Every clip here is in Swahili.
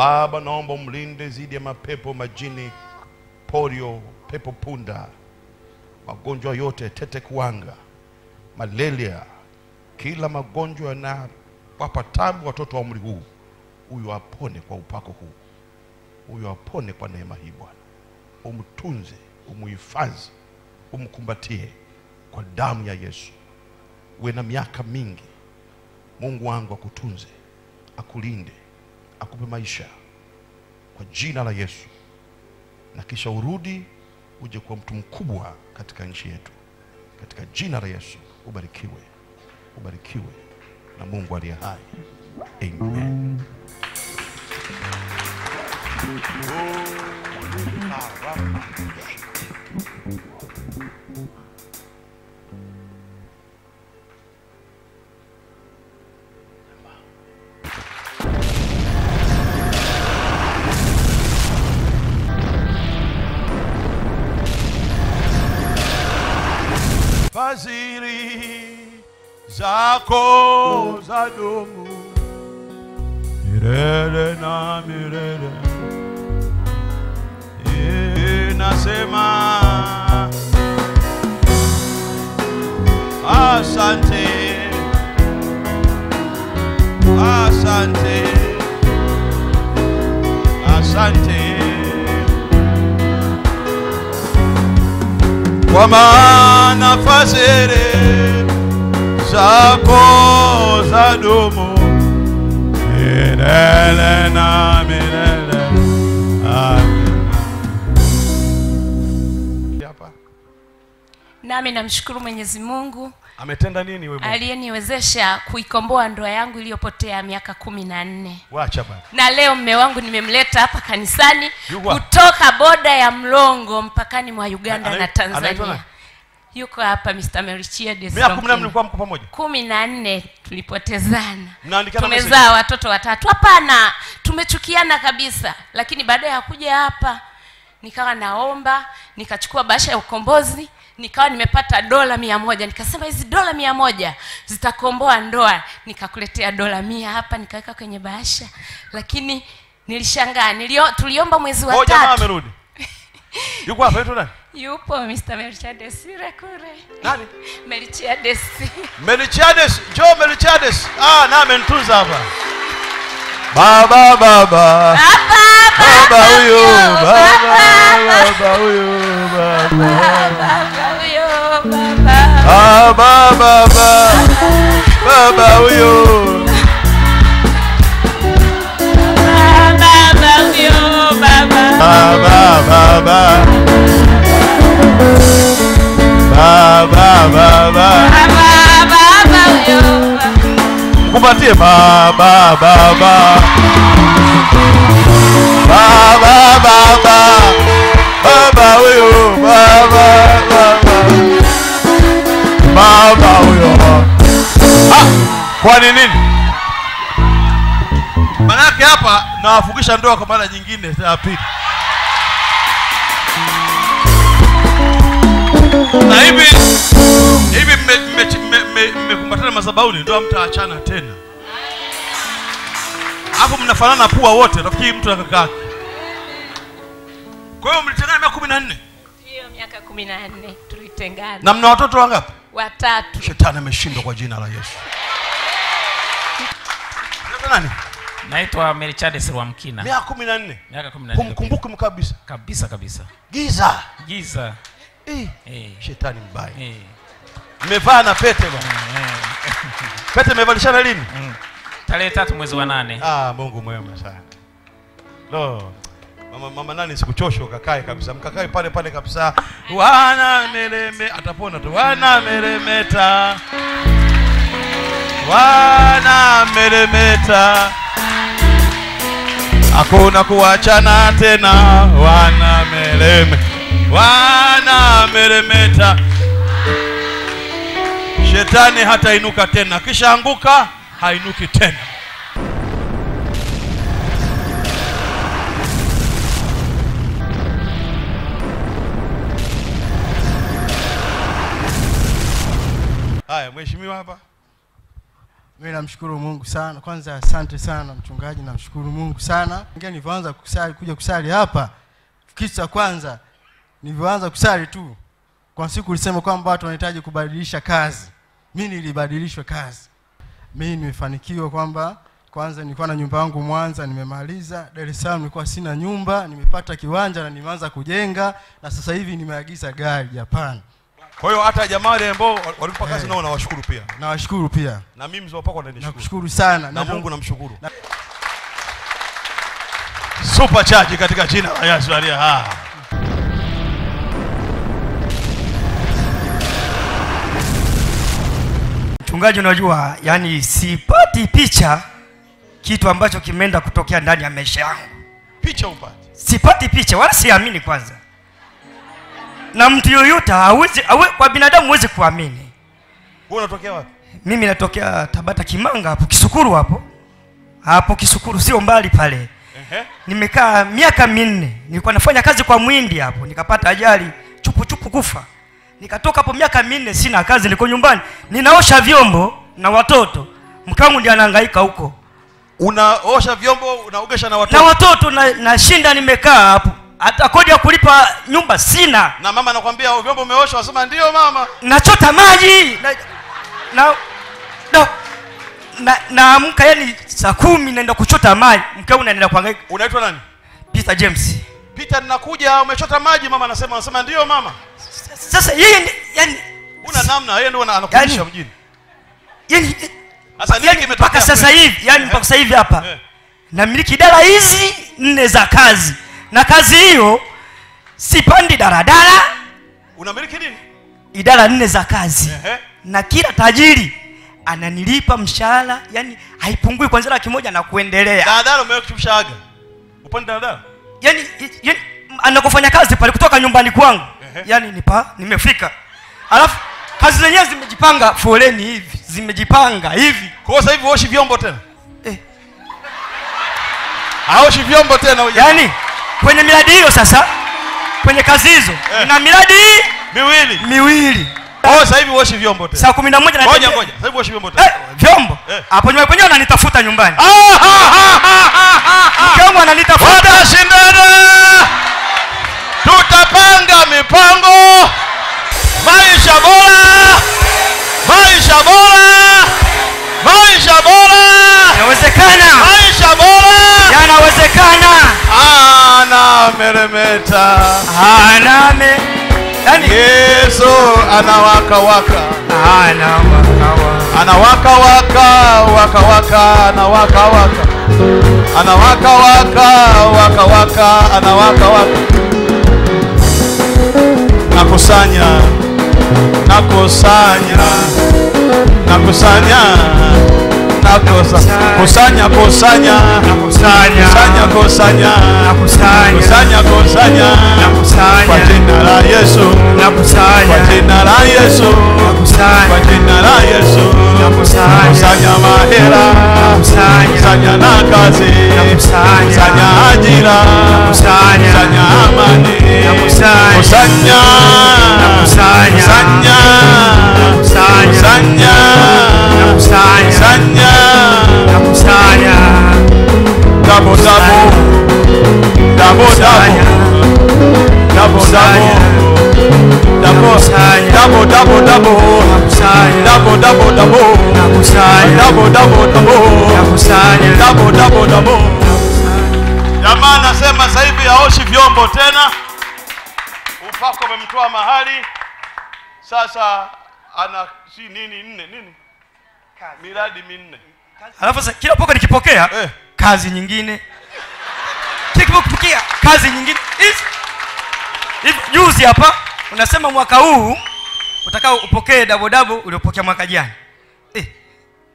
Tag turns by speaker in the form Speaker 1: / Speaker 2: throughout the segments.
Speaker 1: Baba, naomba umlinde dhidi ya mapepo majini, polio, pepo punda, magonjwa yote, tete kuanga, malaria, kila magonjwa yanawapa tabu watoto wa umri huu, huyu apone kwa upako huu, huyu apone kwa neema hii Bwana, umtunze, umuhifadhi, umkumbatie kwa damu ya Yesu. Uwe na miaka mingi, Mungu wangu akutunze, akulinde, akupe maisha kwa jina la Yesu, na kisha urudi uje kuwa mtu mkubwa katika nchi yetu, katika jina la Yesu. Ubarikiwe, ubarikiwe na Mungu aliye hai. Amen. Zako zadumu. Milele na milele. Inasema asante, asante, asante. Kwa maana fadhili zako zadumu milele na milele. Hapa
Speaker 2: nami namshukuru mwenyezi mungu
Speaker 1: ametenda nini wewe? Mungu?
Speaker 2: aliyeniwezesha kuikomboa ndoa yangu iliyopotea miaka kumi na nne
Speaker 1: Wacha bana.
Speaker 2: na leo mme wangu nimemleta hapa kanisani kutoka boda ya mlongo mpakani mwa uganda
Speaker 1: Ana-
Speaker 2: na
Speaker 1: anaitwa
Speaker 2: tanzania
Speaker 1: nani?
Speaker 2: Yuko hapa mr melchiades
Speaker 1: Miaka kumi na nne mlikuwa mko pamoja?
Speaker 2: kumi na nne tulipotezana. Tumezaa watoto watatu. Hapana tumechukiana kabisa lakini baada ya kuja hapa nikawa naomba nikachukua bahasha ya ukombozi nikawa nimepata dola mia moja. Nikasema hizi dola mia moja zitakomboa ndoa. Nikakuletea dola mia hapa nikaweka kwenye bahasha. Lakini nilishangaa nilio, tuliomba mwezi wa tatu.
Speaker 1: amerudi. Yuko hapa yetu nani?
Speaker 2: yupo mr melchades kure
Speaker 1: Nani?
Speaker 2: melchades
Speaker 1: Melchades, jo Melchades. Ah, na amenitunza hapa. Baba baba. Baba baba huyo, baba baba huyo, baba. huyo. baba baba. Baba huyo. Baba. Baba baba. Kupatie baba baba. Baba baba. Baba huyo, baba baba. Baba huyo. Ah, kwani nini? Manake hapa nawafungisha ndoa kwa mara nyingine ya pili. Na hivi hivi mmekumbatiana madhabahuni ndio hamtaachana tena. Hapo mnafanana pua wote, nafikiri mtu na kaka yake. Kwa hiyo mlitengana miaka kumi na nne
Speaker 2: hiyo miaka kumi na nne tulitengana
Speaker 1: na mna watoto wangapi?
Speaker 2: watatu
Speaker 1: Shetani ameshindwa kwa jina la Yesu. Nani?
Speaker 3: naitwa melchades rwamkina
Speaker 1: Miaka kumi na nne
Speaker 3: miaka kumi na nne
Speaker 1: humkumbuki kabisa.
Speaker 3: kabisa kabisa
Speaker 1: Giza
Speaker 3: giza
Speaker 1: eh,
Speaker 3: eh,
Speaker 1: shetani mbaya.
Speaker 3: eh,
Speaker 1: Mmevaa na pete bwana.
Speaker 3: eh.
Speaker 1: Pete mmevalishana lini?
Speaker 3: Mm. tarehe tatu mwezi wa nane
Speaker 1: Ah, Mungu mwema sana. Lo. Mama, mama nani sikuchosho kakae kabisa. Mkakae pale pale kabisa. Wana mereme atapona tu. Wana meremeta. Wana meremeta. Hakuna kuachana tena. Wana mereme. Wana ameremeta, Shetani hatainuka tena. Kisha anguka hainuki tena. Haya, mheshimiwa hapa.
Speaker 4: Mimi namshukuru Mungu sana. Kwanza asante sana mchungaji, namshukuru Mungu sana. Nilivyoanza kusali kuja kusali hapa, kitu cha kwanza nilivyoanza kusali tu, kwa siku ulisema kwamba watu wanahitaji kubadilisha kazi. Mimi nilibadilishwa kazi. Mimi nimefanikiwa kwamba kwanza nilikuwa na nyumba yangu Mwanza, nimemaliza. Dar es Salaam nilikuwa sina nyumba, nimepata kiwanja na nimeanza kujenga, na sasa hivi nimeagiza gari Japan.
Speaker 1: Kwa hiyo hata jamaa wale ambao walipa kazi
Speaker 4: hey,
Speaker 1: nao nawashukuru pia,
Speaker 4: Nawashukuru pia,
Speaker 1: na mimi mzowapakwa nanishukuru
Speaker 4: nakushukuru sana
Speaker 1: na Mungu namshukuru. na... Super charge katika jina la Yesu aliye hai.
Speaker 5: Mchungaji, unajua yani sipati picha kitu ambacho kimeenda kutokea ndani ya maisha yangu,
Speaker 1: Picha upate.
Speaker 5: sipati picha wala siamini kwanza, na mtu yoyote hawezi, hawe, kwa binadamu huwezi kuamini.
Speaker 1: Wewe unatokea wapi?
Speaker 5: Mimi natokea Tabata Kimanga, hapo Kisukuru, hapo hapo Kisukuru, sio mbali pale.
Speaker 1: Ehe.
Speaker 5: Nimekaa miaka minne, nilikuwa nafanya kazi kwa mwindi hapo, nikapata ajali chupuchupu, chupu kufa. Nikatoka hapo miaka minne, sina kazi, niko nyumbani ninaosha vyombo na watoto, mkangu ndiye anahangaika huko
Speaker 1: Unaosha vyombo, unaogesha na watoto
Speaker 5: na
Speaker 1: watoto.
Speaker 5: nashinda na, nimekaa hapo, hata kodi ya kulipa nyumba sina,
Speaker 1: Na mama anakuambia vyombo umeosha, wasema ndio mama.
Speaker 5: nachota maji na na na na naamka yani saa kumi naenda kuchota maji, mkangu naenda kuhangaika.
Speaker 1: Unaitwa nani?
Speaker 5: Peter James
Speaker 1: Peter, ninakuja, umechota maji mama anasema, anasema ndio mama.
Speaker 5: Sasa yeye yani
Speaker 1: Una namna, yeye ndio anakulisha mjini.
Speaker 5: yani
Speaker 1: Sasa
Speaker 5: yani mpaka sasa hivi yani mpaka sasa hivi hapa
Speaker 1: Eh.
Speaker 5: namiliki idara hizi nne za kazi na kazi hiyo sipandi daradara
Speaker 1: Unamiliki nini?
Speaker 5: idara nne za kazi
Speaker 1: Ehe.
Speaker 5: na kila tajiri ananilipa mshahara yani haipungui kwanzia laki moja na kuendelea
Speaker 1: Daladala umekushaaga. Upande daladala?
Speaker 5: yani, yani anakofanya kazi pale kutoka nyumbani kwangu. Yani nipa nimefika alafu kazi zenyewe zimejipanga foleni hivi zimejipanga hivi
Speaker 1: Kwa sasa hivi uoshi vyombo tena?
Speaker 5: eh.
Speaker 1: aoshi vyombo tena uja.
Speaker 5: yani kwenye miradi hiyo sasa kwenye kazi hizo
Speaker 1: Eh.
Speaker 5: na miradi
Speaker 1: miwili.
Speaker 5: miwili
Speaker 1: Kwa hiyo sasa hivi uoshi vyombo tena.
Speaker 5: saa kumi na moja
Speaker 1: Ngoja ngoja. Sasa hivi uoshi vyombo tena.
Speaker 5: eh, vyombo
Speaker 1: Eh.
Speaker 5: hapo nyuma kwenyewe ananitafuta nyumbani
Speaker 1: Ah, ha, ha, ha, ha.
Speaker 5: mke wangu ananitafuta
Speaker 1: Watashindana. Ana meremeta.
Speaker 5: aname yani
Speaker 1: Yesu anawaka waka.
Speaker 5: anawaka waka,
Speaker 1: Anawaka waka waka waka anawaka waka. Anawaka waka waka waka anawaka waka. Nakusanya. Nakusanya. Nakusanya. Kusanya kusanya. Kusanya kusanya. Kusanya kusanya. Kwa jina la Yesu. Kwa jina la Yesu. Kwa jina la Yesu.
Speaker 5: na
Speaker 1: Kusanya mahera.
Speaker 5: nakusanya
Speaker 1: Kusanya na kazi.
Speaker 5: na
Speaker 1: Kusanya ajira. Kusanya amani.
Speaker 5: na
Speaker 1: Kusanya.
Speaker 5: Nakusanya.
Speaker 1: Kusanya. kusanya
Speaker 5: Kusanya.
Speaker 1: kusanya
Speaker 5: Kusanya.
Speaker 1: Dabo dabo. Jamaa anasema sasa hivi haoshi vyombo tena. Upako umemtoa mahali. Sasa ana si nini nne nini? Miradi minne.
Speaker 5: alafu sasa kila poko nikipokea
Speaker 1: Eh.
Speaker 5: kazi nyingine kikipokea kipokea kazi nyingine hivi juzi hapa unasema mwaka huu utakao upokee dabodabo uliopokea mwaka jana eh,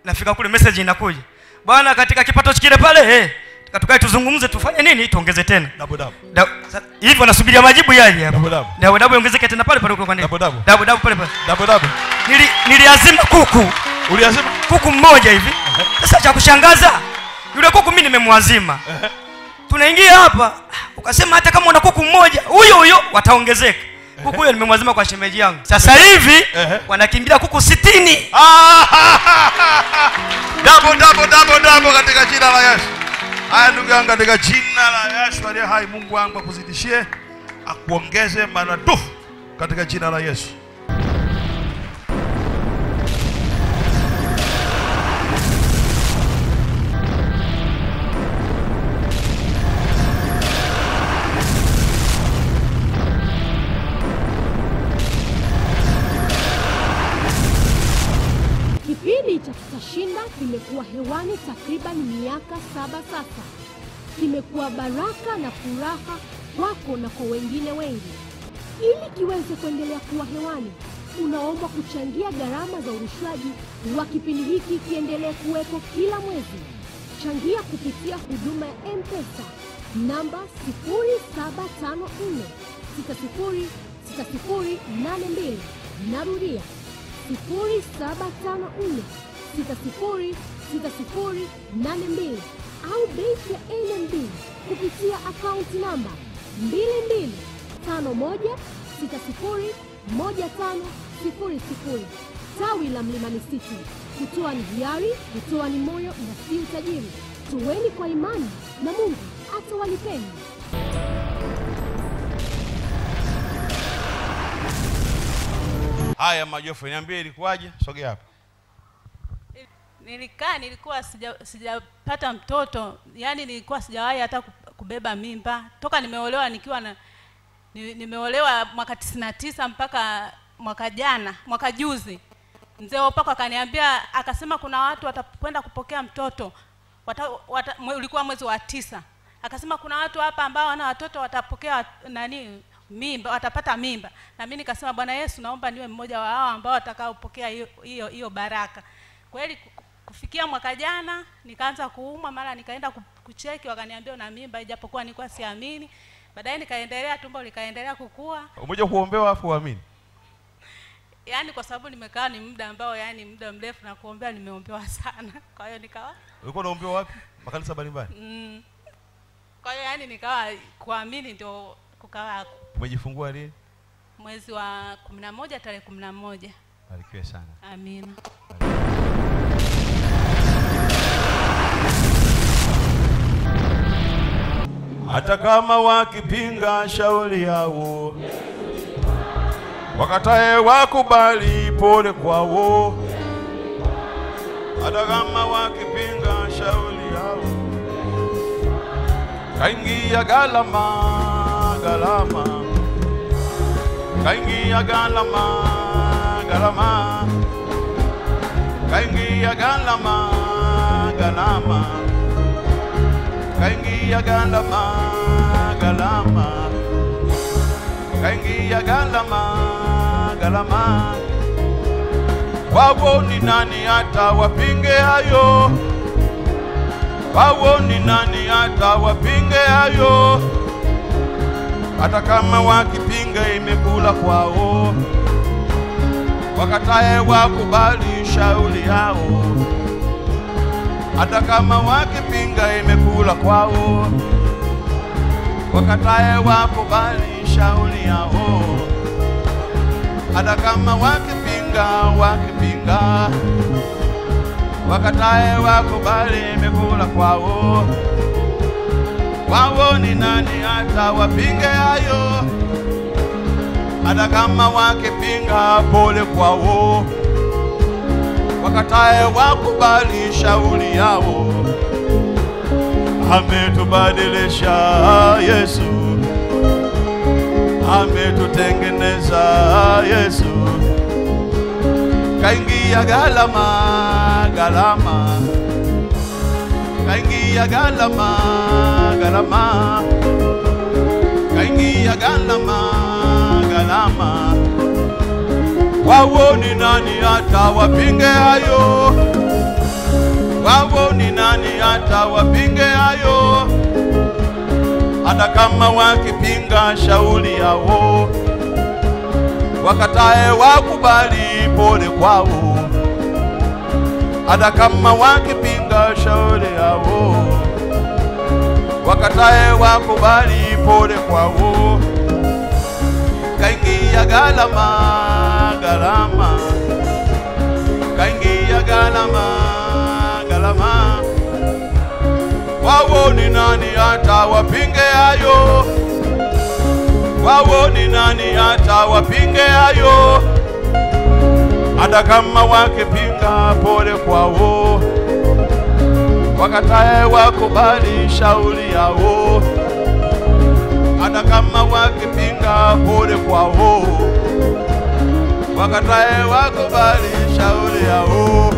Speaker 5: nafika kule message inakuja bwana katika kipato kile pale eh, tukae tuzungumze tufanye nini tuongeze tena.
Speaker 1: Dabu dabu.
Speaker 5: Hivi sa- hivyo nasubiria majibu yaje dabu
Speaker 1: dabu. Dabu
Speaker 5: dabu ongezeke tena pale pale kwa nini?
Speaker 1: Dabu dabu.
Speaker 5: Dabu dabu pale pale.
Speaker 1: Dabu dabu.
Speaker 5: Nili niliazima kuku.
Speaker 1: Uliazima?
Speaker 5: kuku mmoja hivi. Sasa cha kushangaza yule kuku mi nimemwazima. Tunaingia hapa ukasema hata kama una kuku mmoja huyo huyo wataongezeka. Kuku huyo nimemwazima kwa shemeji yangu. Sasa hivi wanakimbia kuku sitini
Speaker 1: dabo dabo dabo dabo katika jina la yesu. Haya ndugu yangu katika jina la yesu aliye hai mungu wangu akuzidishie akuongeze maradufu katika jina la yesu
Speaker 6: Kinda kimekuwa hewani takriban miaka saba sasa. Kimekuwa baraka na furaha kwako na kwa wengine wengi. Ili kiweze kuendelea kuwa hewani, unaombwa kuchangia gharama za urushaji wa kipindi hiki kiendelee kuwepo kila mwezi. Changia kupitia huduma ya M-Pesa namba 0754606082. Narudia 0754 606082 au benki ya NMB kupitia akaunti namba 2251601500 tawi la Mlimani City. Kutoa ni hiari, kutoa ni moyo na si utajiri. Tuweni kwa imani na Mungu atawalipeni.
Speaker 1: Haya majofu, niambie ilikuwaje? Sogea hapa
Speaker 7: nilikaa nilikuwa sija- sijapata mtoto yani nilikuwa sijawahi hata kubeba mimba. Toka nimeolewa nikiwa na ni- nimeolewa mwaka tisini tisa mpaka mwaka jana mwaka juzi. Mzee wapako akaniambia akasema kuna watu watakwenda kupokea mtoto wata, wata, mwe, ulikuwa mwezi wa tisa. Akasema kuna watu hapa ambao wana watoto watapokea wat- nani mimba watapata mimba. Na mimi nikasema bwana yesu naomba niwe mmoja wa hao ambao watakaopokea hiyo- baraka. Kweli kufikia mwaka jana nikaanza kuumwa mara nikaenda ku- kucheki wakaniambia una mimba ijapokuwa nilikuwa siamini. Baadaye nikaendelea tumbo likaendelea kukua.
Speaker 1: Umoja kuombewa afu uamini?
Speaker 7: Yaani kwa sababu nimekaa ni muda ambao yaani muda mrefu na kuombea nimeombewa sana. Kwa hiyo nikawa
Speaker 1: ulikuwa unaombewa wapi? Makanisa mbalimbali?
Speaker 7: Mm, kwa hiyo yaani nikawa kuamini ndio kukawa
Speaker 1: umejifungua lini?
Speaker 7: Mwezi wa kumi na moja tarehe kumi na moja.
Speaker 1: Barikiwe sana.
Speaker 7: Amina
Speaker 1: hata kama wakipinga shauri yao wakatae wakubali pole kwao. Hata kama wakipinga shauri yao kaingia galama galama. Kaingia galama galama. Kaingia galama galama kaingia galama galama kaingia galama galama wawo ni nani hata wapinge hayo? Wawo ni nani hata wapinge hayo? Hata kama wakipinga imekula kwao. Wakatae wakubali shauli yao hata kama wakipinga imekula kwao wakatae wakubali shauri yao. Hata kama wakipinga wakipinga wakatae wakubali imekula kwao. Wao ni nani hata wapinge hayo? Hata kama wakipinga pole kwao wakatae wakubali shauri yao. Ametubadilisha Yesu. Ametutengeneza Yesu. Kaingia galama galama kaingia galama galama kaingia galama galama wao ni nani hata wapinge hayo? Wawo ni nani hata wapinge hayo? Hata kama wakipinga shauli yao wakatae wakubali pole kwao. Hata kama wakipinga shauli yao wakatae wakubali pole kwao. Kaingia galama galama kaingia galama galama. Wawo ni nani hata wapinge hayo? Wawo ni nani hata wapinge hayo? Hata kama wakipinga pole kwao. Wakatae wakubali shauri yao. Hata kama wakipinga pole kwao wakatae wakubali shauri yao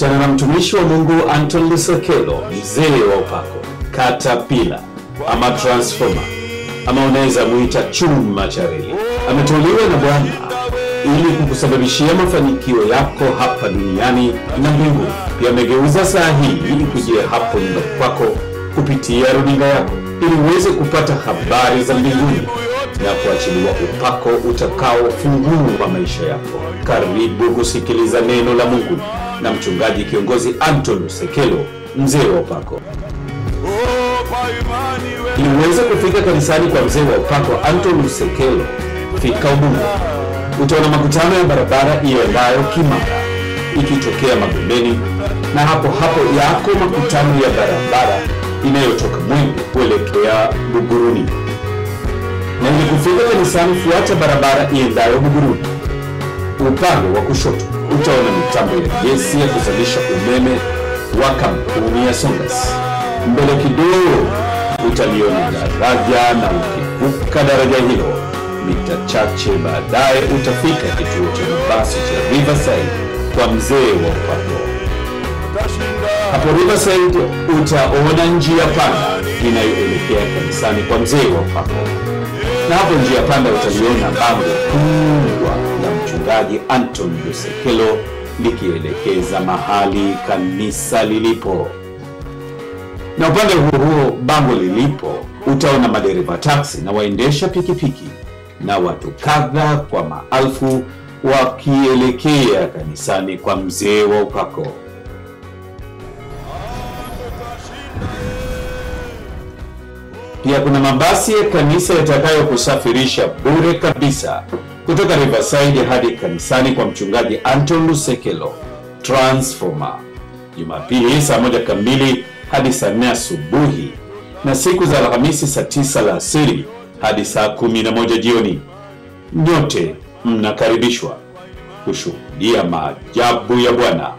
Speaker 8: kutana na mtumishi wa mungu anton lusekelo mzee wa upako katapila ama transformer ama unaweza muita chuma cha reli. Ameteuliwa na bwana ili kukusababishia mafanikio yako hapa duniani na mbinguni pia amegeuza saa hii ili kujia hapo nyumbani kwako kupitia runinga yako ili uweze kupata habari za mbinguni na kuachiliwa upako utakaofungua maisha yako. Karibu kusikiliza neno la mungu. Na mchungaji kiongozi anton sekelo mzee wa upako.
Speaker 1: Kwa imani we
Speaker 8: ili uweze kufika kanisani kwa mzee wa upako anton sekelo. Fika ubungo. Utaona makutano ya barabara iendayo kimara. Ikitokea magomeni. Na hapo hapo yako makutano ya barabara inayotoka mwenge kuelekea buguruni na ili kufika kanisani fuata barabara iendayo buguruni upande wa kushoto utaona mitambo ya gesi ya kuzalisha umeme wa kampuni ya songas. Mbele kidogo utaliona daraja na ukivuka daraja hilo mita chache baadaye utafika kituo cha mabasi cha riverside kwa mzee wa upako hapo riverside utaona njia panda inayoelekea kanisani kwa mzee wa upako na hapo njia panda utaliona bango kubwa la mchungaji anton lusekelo likielekeza mahali kanisa lilipo. Na upande huo huo bango lilipo utaona madereva taksi na waendesha pikipiki na watu kadha kwa maelfu wakielekea kanisani kwa mzee wa upako pia kuna mabasi ya kanisa yatakayokusafirisha bure kabisa kutoka riverside hadi kanisani kwa mchungaji anton lusekelo transformer. Jumapili saa moja kamili hadi saa nne asubuhi na siku za alhamisi saa tisa la asiri hadi saa kumi na moja jioni. Nyote mnakaribishwa kushuhudia maajabu ya bwana